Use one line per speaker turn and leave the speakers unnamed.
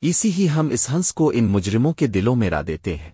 اسی ہی ہم اس ہنس کو ان مجرموں کے دلوں میں را دیتے ہیں۔